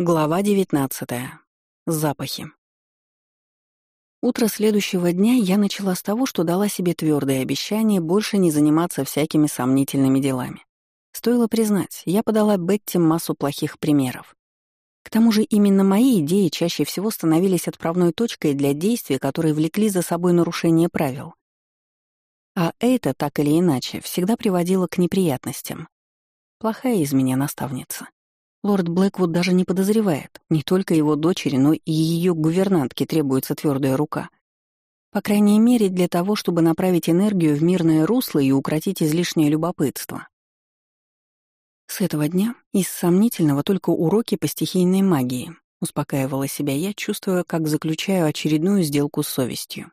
Глава 19. Запахи. Утро следующего дня я начала с того, что дала себе твердое обещание больше не заниматься всякими сомнительными делами. Стоило признать, я подала Бетти массу плохих примеров. К тому же именно мои идеи чаще всего становились отправной точкой для действий, которые влекли за собой нарушение правил. А это, так или иначе, всегда приводило к неприятностям. Плохая из меня наставница. Лорд Блэквуд даже не подозревает, не только его дочери, но и ее гувернантке требуется твердая рука. По крайней мере, для того, чтобы направить энергию в мирное русло и укротить излишнее любопытство. С этого дня из сомнительного только уроки по стихийной магии, успокаивала себя я, чувствуя, как заключаю очередную сделку с совестью.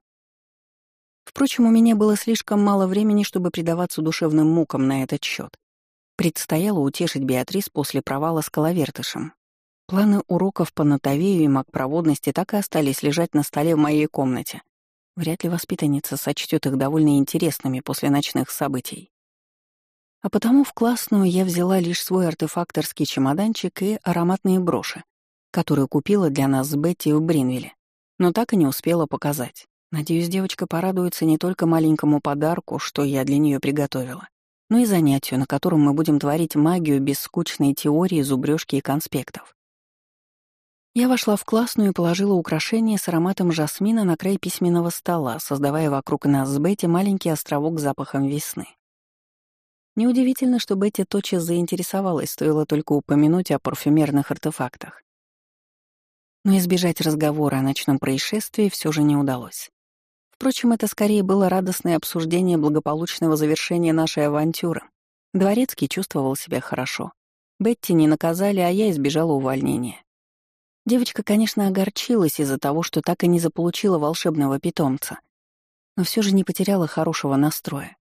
Впрочем, у меня было слишком мало времени, чтобы предаваться душевным мукам на этот счет. Предстояло утешить Беатрис после провала с коловертышем. Планы уроков по нотовею и магпроводности так и остались лежать на столе в моей комнате. Вряд ли воспитанница сочтет их довольно интересными после ночных событий. А потому в классную я взяла лишь свой артефакторский чемоданчик и ароматные броши, которые купила для нас с Бетти в Бринвилле, но так и не успела показать. Надеюсь, девочка порадуется не только маленькому подарку, что я для нее приготовила, но и занятию, на котором мы будем творить магию без скучной теории, зубрёжки и конспектов. Я вошла в классную и положила украшение с ароматом жасмина на край письменного стола, создавая вокруг нас с Бетти маленький островок с запахом весны. Неудивительно, что Бетти тотчас заинтересовалась, стоило только упомянуть о парфюмерных артефактах. Но избежать разговора о ночном происшествии все же не удалось. Впрочем, это скорее было радостное обсуждение благополучного завершения нашей авантюры. Дворецкий чувствовал себя хорошо. Бетти не наказали, а я избежала увольнения. Девочка, конечно, огорчилась из-за того, что так и не заполучила волшебного питомца, но все же не потеряла хорошего настроя.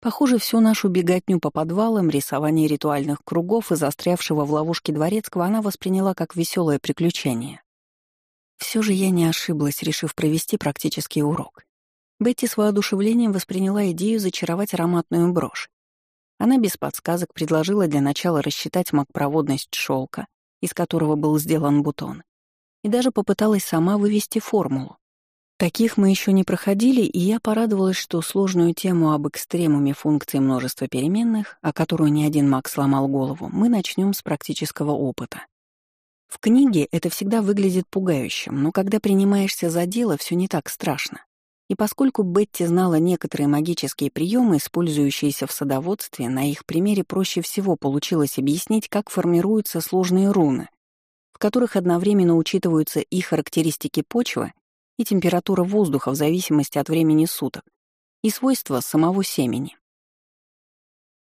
Похоже, всю нашу беготню по подвалам, рисование ритуальных кругов и застрявшего в ловушке дворецкого она восприняла как веселое приключение. Все же я не ошиблась, решив провести практический урок. Бетти с воодушевлением восприняла идею зачаровать ароматную брошь. Она без подсказок предложила для начала рассчитать магпроводность шелка, из которого был сделан бутон, и даже попыталась сама вывести формулу. Таких мы еще не проходили, и я порадовалась, что сложную тему об экстремуме функции множества переменных, о которую ни один маг сломал голову, мы начнем с практического опыта. В книге это всегда выглядит пугающим, но когда принимаешься за дело, все не так страшно. И поскольку Бетти знала некоторые магические приемы, использующиеся в садоводстве, на их примере проще всего получилось объяснить, как формируются сложные руны, в которых одновременно учитываются и характеристики почвы, и температура воздуха в зависимости от времени суток, и свойства самого семени.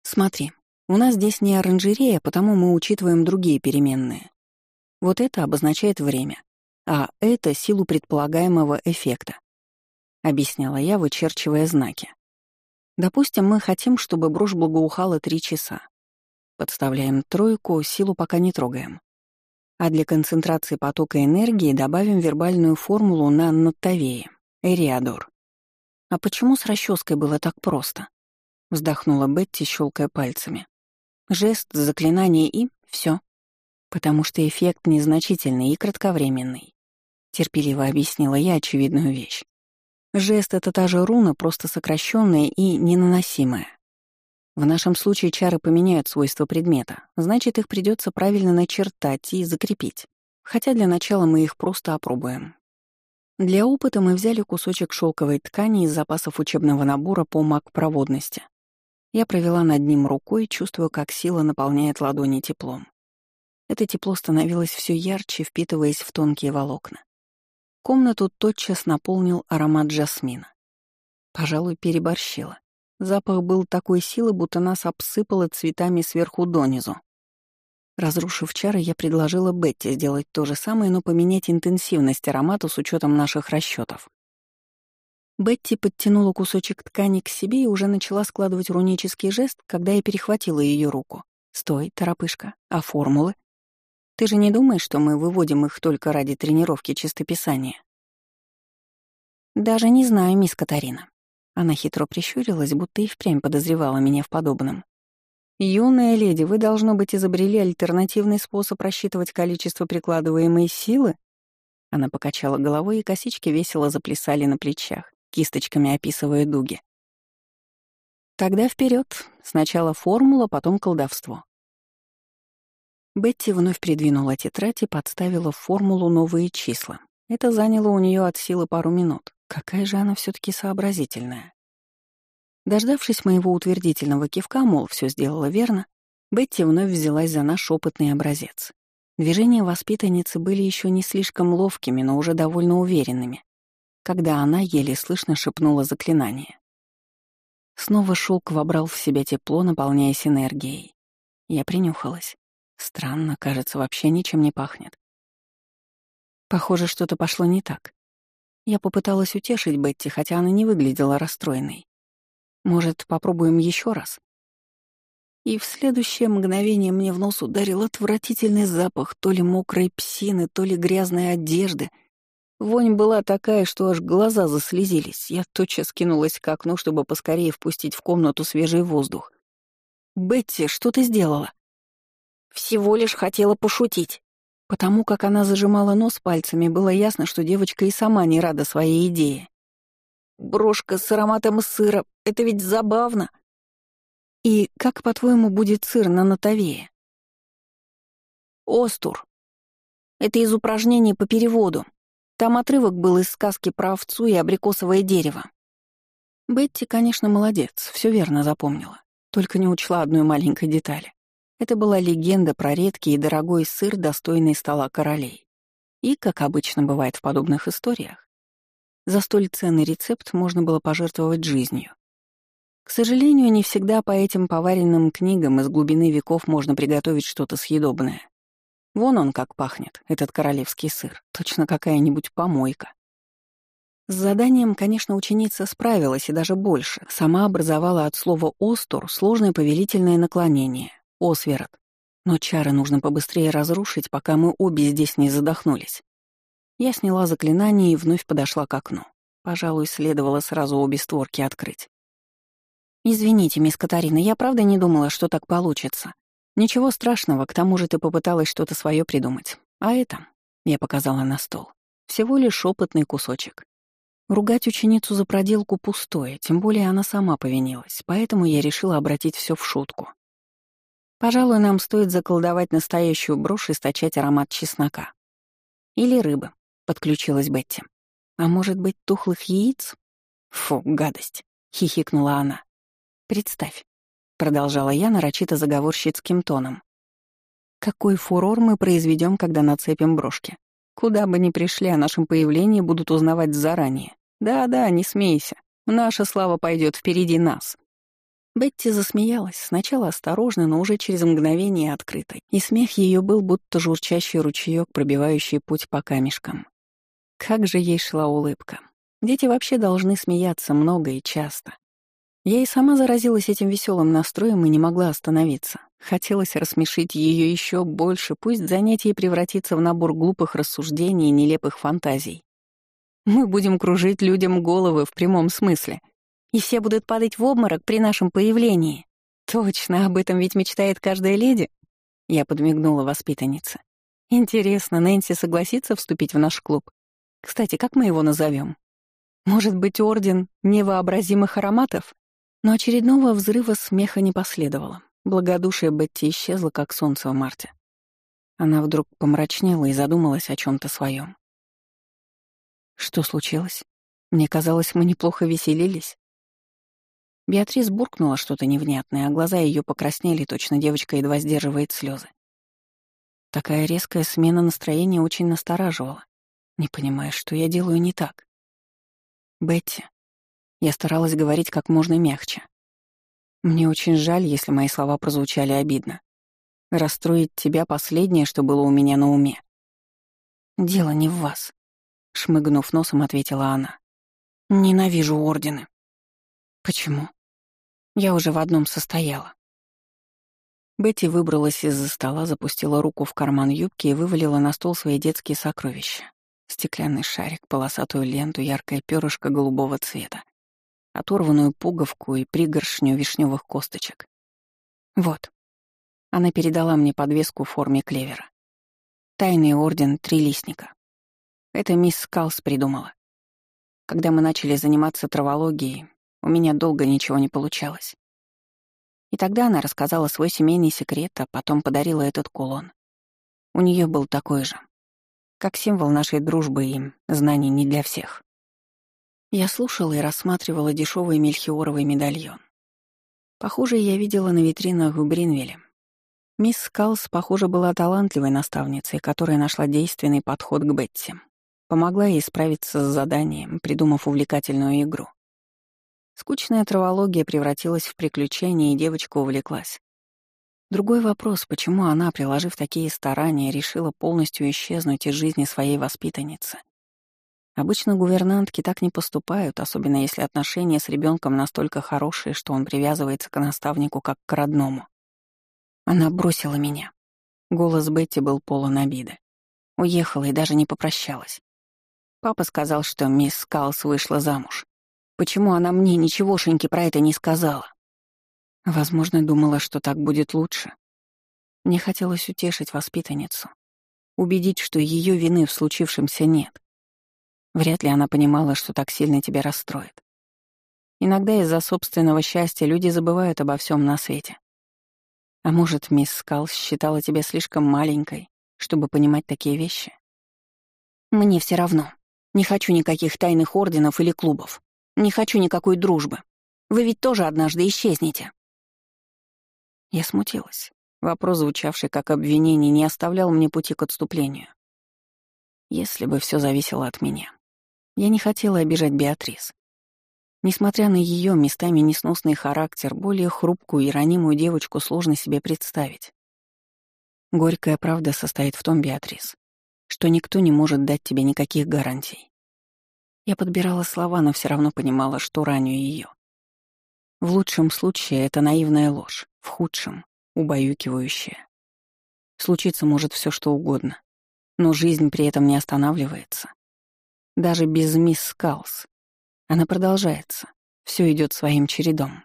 Смотри, у нас здесь не оранжерея, потому мы учитываем другие переменные. Вот это обозначает время, а это — силу предполагаемого эффекта. Объясняла я, вычерчивая знаки. Допустим, мы хотим, чтобы брошь благоухала три часа. Подставляем тройку, силу пока не трогаем. А для концентрации потока энергии добавим вербальную формулу на Наттавее, Эриадор. А почему с расческой было так просто? Вздохнула Бетти, щелкая пальцами. Жест, заклинание и все потому что эффект незначительный и кратковременный. Терпеливо объяснила я очевидную вещь. Жест — это та же руна, просто сокращенная и ненаносимая. В нашем случае чары поменяют свойства предмета, значит, их придется правильно начертать и закрепить. Хотя для начала мы их просто опробуем. Для опыта мы взяли кусочек шелковой ткани из запасов учебного набора по маг-проводности. Я провела над ним рукой, чувствуя, как сила наполняет ладони теплом. Это тепло становилось все ярче, впитываясь в тонкие волокна. Комнату тотчас наполнил аромат жасмина. Пожалуй, переборщила. Запах был такой силы, будто нас обсыпало цветами сверху донизу. Разрушив чары, я предложила Бетти сделать то же самое, но поменять интенсивность аромата с учетом наших расчетов. Бетти подтянула кусочек ткани к себе и уже начала складывать рунический жест, когда я перехватила ее руку. «Стой, торопышка, а формулы?» Ты же не думаешь, что мы выводим их только ради тренировки чистописания? Даже не знаю, мисс Катарина. Она хитро прищурилась, будто и впрямь подозревала меня в подобном. «Юная леди, вы, должно быть, изобрели альтернативный способ рассчитывать количество прикладываемой силы?» Она покачала головой, и косички весело заплясали на плечах, кисточками описывая дуги. «Тогда вперед. Сначала формула, потом колдовство». Бетти вновь придвинула тетрадь и подставила в формулу новые числа. Это заняло у нее от силы пару минут. Какая же она все таки сообразительная. Дождавшись моего утвердительного кивка, мол, все сделала верно, Бетти вновь взялась за наш опытный образец. Движения воспитанницы были еще не слишком ловкими, но уже довольно уверенными, когда она еле слышно шепнула заклинание. Снова шелк вобрал в себя тепло, наполняясь энергией. Я принюхалась. Странно, кажется, вообще ничем не пахнет. Похоже, что-то пошло не так. Я попыталась утешить Бетти, хотя она не выглядела расстроенной. Может, попробуем еще раз? И в следующее мгновение мне в нос ударил отвратительный запах то ли мокрой псины, то ли грязной одежды. Вонь была такая, что аж глаза заслезились. Я тотчас кинулась к окну, чтобы поскорее впустить в комнату свежий воздух. «Бетти, что ты сделала?» «Всего лишь хотела пошутить». Потому как она зажимала нос пальцами, было ясно, что девочка и сама не рада своей идее. Брошка с ароматом сыра — это ведь забавно. И как, по-твоему, будет сыр на Натовее? Остур. Это из упражнений по переводу. Там отрывок был из сказки про овцу и абрикосовое дерево. Бетти, конечно, молодец, все верно запомнила. Только не учла одной маленькой детали. Это была легенда про редкий и дорогой сыр, достойный стола королей. И, как обычно бывает в подобных историях, за столь ценный рецепт можно было пожертвовать жизнью. К сожалению, не всегда по этим поваренным книгам из глубины веков можно приготовить что-то съедобное. Вон он как пахнет, этот королевский сыр, точно какая-нибудь помойка. С заданием, конечно, ученица справилась и даже больше. Сама образовала от слова «остур» сложное повелительное наклонение — «осверот». Но чары нужно побыстрее разрушить, пока мы обе здесь не задохнулись. Я сняла заклинание и вновь подошла к окну. Пожалуй, следовало сразу обе створки открыть. «Извините, мисс Катарина, я правда не думала, что так получится. Ничего страшного, к тому же ты попыталась что-то свое придумать. А это...» — я показала на стол. «Всего лишь опытный кусочек. Ругать ученицу за проделку пустое, тем более она сама повинилась, поэтому я решила обратить все в шутку. Пожалуй, нам стоит заколдовать настоящую брошь и стачать аромат чеснока. Или рыбы подключилась Бетти. «А может быть, тухлых яиц?» «Фу, гадость!» — хихикнула она. «Представь», — продолжала я нарочито заговорщицким тоном. «Какой фурор мы произведем, когда нацепим брошки? Куда бы ни пришли, о нашем появлении будут узнавать заранее. Да-да, не смейся. Наша слава пойдет впереди нас». Бетти засмеялась, сначала осторожно, но уже через мгновение открытой, и смех ее был будто журчащий ручеек, пробивающий путь по камешкам. Как же ей шла улыбка. Дети вообще должны смеяться много и часто. Я и сама заразилась этим веселым настроем и не могла остановиться. Хотелось рассмешить ее еще больше, пусть занятие превратится в набор глупых рассуждений и нелепых фантазий. Мы будем кружить людям головы в прямом смысле. И все будут падать в обморок при нашем появлении. Точно, об этом ведь мечтает каждая леди. Я подмигнула воспитаннице. Интересно, Нэнси согласится вступить в наш клуб? Кстати, как мы его назовем? Может быть, орден невообразимых ароматов? Но очередного взрыва смеха не последовало. Благодушие Бетти исчезло, как солнце в марте. Она вдруг помрачнела и задумалась о чем то своем. Что случилось? Мне казалось, мы неплохо веселились. Беатрис буркнула что-то невнятное, а глаза ее покраснели, точно девочка едва сдерживает слезы. Такая резкая смена настроения очень настораживала не понимая, что я делаю не так. Бетти. Я старалась говорить как можно мягче. Мне очень жаль, если мои слова прозвучали обидно. Расстроить тебя — последнее, что было у меня на уме. «Дело не в вас», — шмыгнув носом, ответила она. «Ненавижу ордены». «Почему?» Я уже в одном состояла. Бетти выбралась из-за стола, запустила руку в карман юбки и вывалила на стол свои детские сокровища. Стеклянный шарик, полосатую ленту, яркое перышко голубого цвета, оторванную пуговку и пригоршню вишневых косточек. Вот. Она передала мне подвеску в форме клевера. Тайный орден Трилистника. Это мисс Скалс придумала. Когда мы начали заниматься травологией, у меня долго ничего не получалось. И тогда она рассказала свой семейный секрет, а потом подарила этот кулон. У нее был такой же. Как символ нашей дружбы и знаний не для всех. Я слушала и рассматривала дешевый мельхиоровый медальон. Похожий я видела на витринах в Бринвилле. Мисс Скалс, похоже, была талантливой наставницей, которая нашла действенный подход к Бетти. Помогла ей справиться с заданием, придумав увлекательную игру. Скучная травология превратилась в приключение, и девочка увлеклась. Другой вопрос, почему она, приложив такие старания, решила полностью исчезнуть из жизни своей воспитанницы. Обычно гувернантки так не поступают, особенно если отношения с ребенком настолько хорошие, что он привязывается к наставнику как к родному. Она бросила меня. Голос Бетти был полон обиды. Уехала и даже не попрощалась. Папа сказал, что мисс Скалс вышла замуж. Почему она мне ничегошеньки про это не сказала? Возможно, думала, что так будет лучше. Мне хотелось утешить воспитанницу, убедить, что ее вины в случившемся нет. Вряд ли она понимала, что так сильно тебя расстроит. Иногда из-за собственного счастья люди забывают обо всем на свете. А может, мисс Скалс считала тебя слишком маленькой, чтобы понимать такие вещи? Мне все равно. Не хочу никаких тайных орденов или клубов. Не хочу никакой дружбы. Вы ведь тоже однажды исчезнете. Я смутилась. Вопрос, звучавший как обвинение, не оставлял мне пути к отступлению. Если бы все зависело от меня. Я не хотела обижать Беатрис. Несмотря на ее местами несносный характер, более хрупкую и ранимую девочку сложно себе представить. Горькая правда состоит в том, Беатрис, что никто не может дать тебе никаких гарантий. Я подбирала слова, но все равно понимала, что раню ее. В лучшем случае это наивная ложь, в худшем — убаюкивающая. Случиться может все что угодно, но жизнь при этом не останавливается. Даже без мисс Скалс. Она продолжается, все идет своим чередом.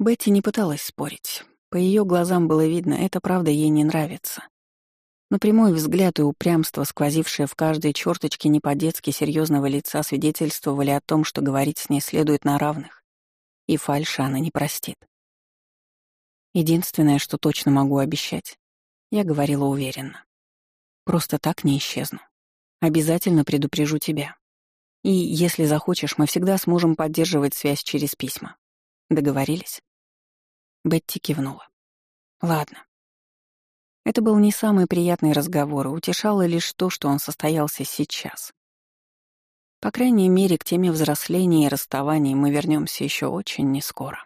Бетти не пыталась спорить. По ее глазам было видно, это правда ей не нравится. Но прямой взгляд и упрямство, сквозившее в каждой черточке не по-детски серьезного лица, свидетельствовали о том, что говорить с ней следует на равных и фальши она не простит. Единственное, что точно могу обещать, я говорила уверенно. Просто так не исчезну. Обязательно предупрежу тебя. И если захочешь, мы всегда сможем поддерживать связь через письма. Договорились?» Бетти кивнула. «Ладно». Это был не самый приятный разговор, и утешало лишь то, что он состоялся сейчас. По крайней мере, к теме взросления и расставания мы вернемся еще очень нескоро.